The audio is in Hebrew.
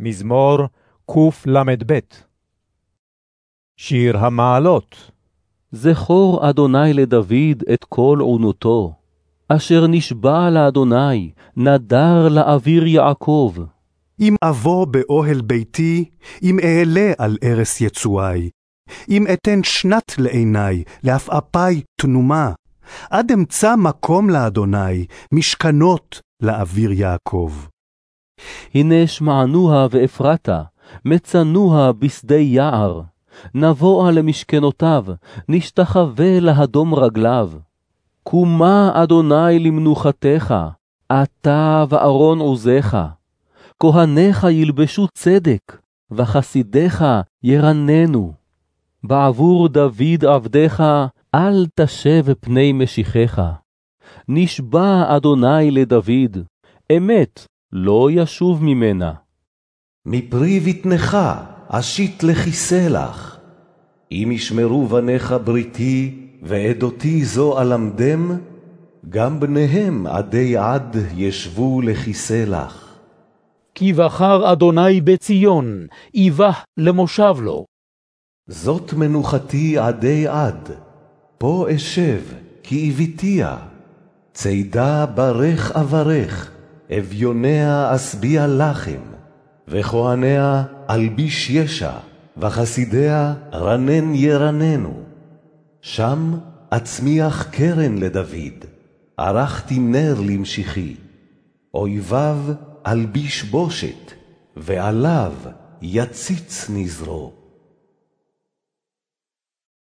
מזמור קל"ב שיר המעלות זכור אדוני לדוד את כל עונותו, אשר נשבע לאדוני, נדר לאוויר יעקב. אם אבוא באוהל ביתי, אם אעלה על ערש יצואי, אם אתן שנת לעיני, לעפעפי תנומה, עד אמצא מקום לאדוני, משכנות לאוויר יעקב. הנה שמענוה ואפרתה, מצנוה בשדה יער. נבואה למשכנותיו, נשתחווה להדום רגליו. קומה אדוני למנוחתך, אתה וארון עוזך. כהניך ילבשו צדק, וחסידיך ירננו. בעבור דוד עבדיך, אל תשב פני משיחך. נשבע אדוני לדוד, אמת לא ישוב ממנה. מפרי בטנך אשית לכיסא לך. אם ישמרו בניך בריתי, ועדותי זו אלמדם, גם בניהם עדי עד ישבו לכיסא לך. כי בחר אדוני בציון, איבח למושב לו. זאת מנוחתי עדי עד, פה אשב, כי איביתיה. צידה ברך אברך, אביוניה אשביע לחם, וכהניה אלביש ישע, וחסידיה רנן ירננו. שם אצמיח קרן לדוד, ערכתי נר למשיחי. אויביו אלביש בושת, ועליו יציץ נזרו.